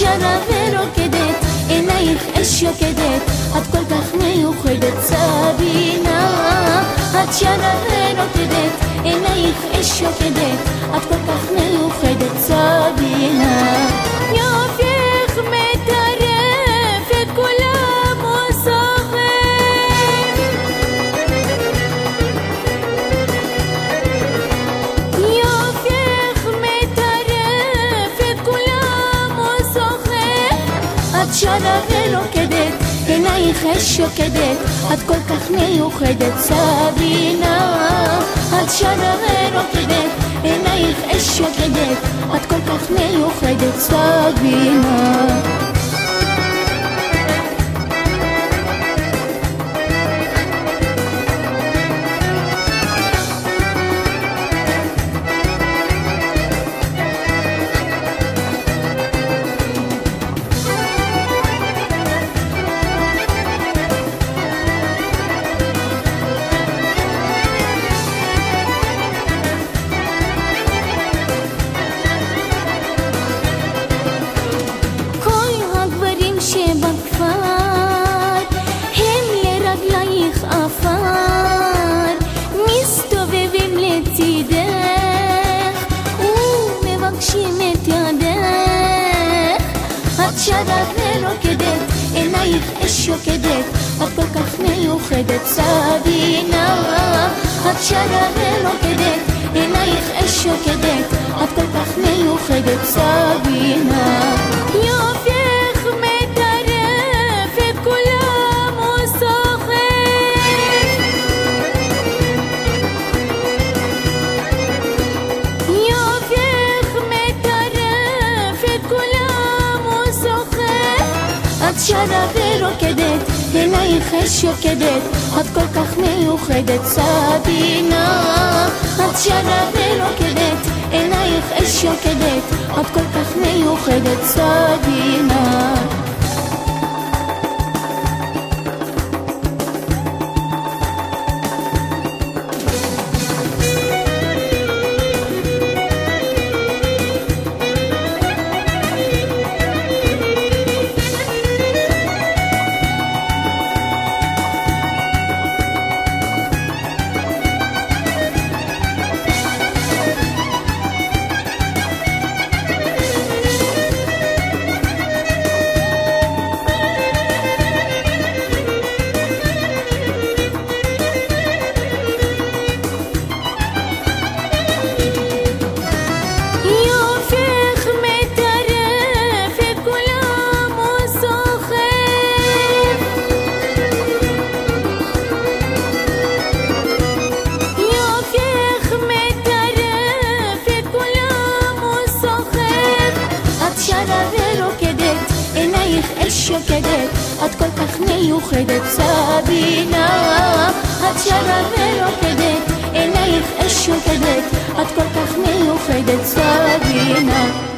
שרה ורוקדת, עינייך אש יוקדת, את כל כך מיוחדת סבינה. את שרה ורוקדת, עינייך אש יוקדת, את כל כך מיוחדת סבינה. שרה ורוקדת, עינייך אש יוקדת, את כל כך מיוחדת סבינה. את שרה ורוקדת, עינייך אש יוקדת, את כל כך מיוחדת סבינה. עינייך אש יוקדת את כל כך מיוחדת סבינה את שרה ורוקדת עינייך אש יוקדת את כל שרה ורוקדת, עינייך אש יוקדת, את כל כך מיוחדת סבינה. את שרה ורוקדת, עינייך אש יוקדת, את כל כך מיוחדת סבינה. כל כך מיוחדת סבינה. את שרה ורוקדת, עינייך אש יוקדת, את כל כך מיוחדת סבינה.